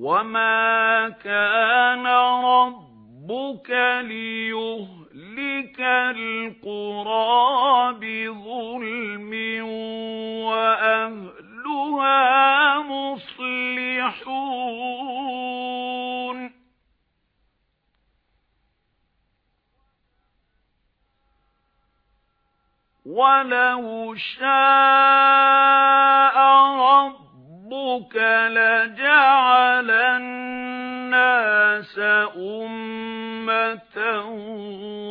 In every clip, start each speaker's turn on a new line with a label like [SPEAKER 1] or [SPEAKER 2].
[SPEAKER 1] وَمَا كَانَ رَبُّكَ لِيُهْلِكَ الْقُرَى بِظُلْمٍ وَأَهْلُهَا مُصْلِحُونَ وَلَوْ شَاءَ رَبُّكَ لَجَعَلَ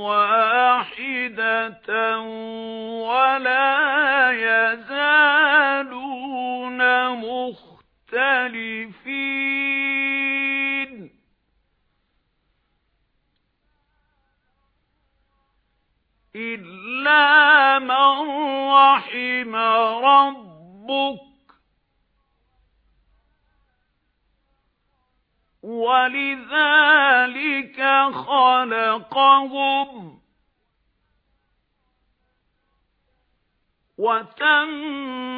[SPEAKER 1] وَاحِدَةً وَلَا يَزَالُونَ مُخْتَلِفِينَ. إِلَّا مَن رَّحِمَ رَبُّكَ وَلِذَلِكَ خَلَقَهُمْ وَتَمَّتْ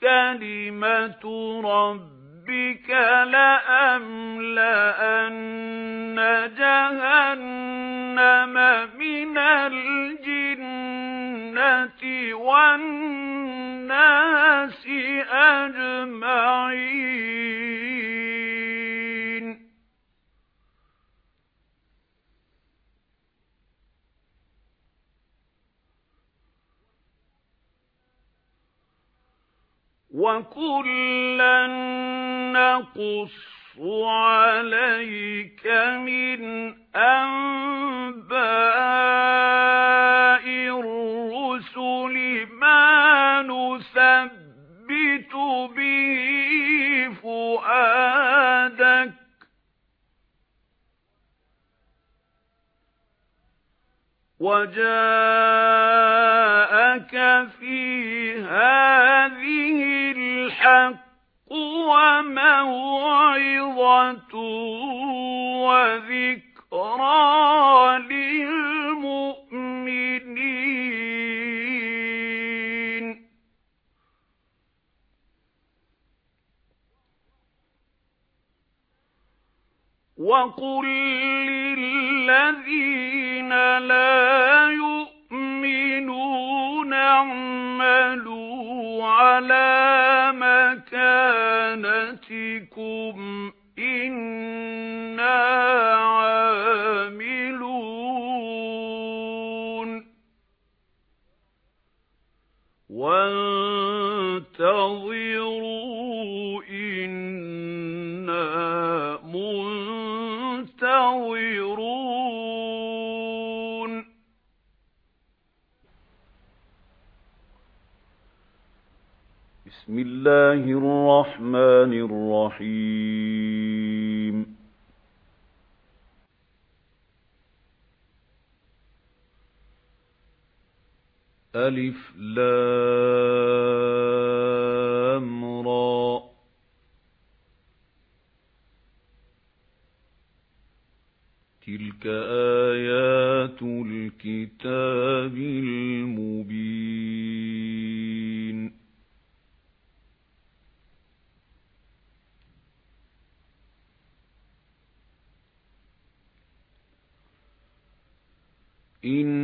[SPEAKER 1] كَلِمَةُ رَبِّكَ لَأَمْلَأَنَّ جَهَنَّمَ مِنَ الْجِنَّةِ وَالنَّاسِ أَجْمَعِينَ. وَكُلًّا نَّقُصُّ عَلَيْكَ مِنْ أَنبَاءِ الرُّسُلِ مَا نُثَبِّتُ بِهِ فُؤَادَكَ وَجَاءَكَ فِي هَذِهِ الْحَقُّ وَمَوْعِظَةٌ وَذِكْرَى لِلْمُؤْمِنِينَ. وَقُل لِّلَّذِينَ لَا إِنَّا عَامِلُونَ وَانتَظِرُوا إِنَّا مُنتَظِرُونَ
[SPEAKER 2] بسم الله الرحمن الرحيم ألف لام را. تلك آيات الكتاب المبين. إِنَّا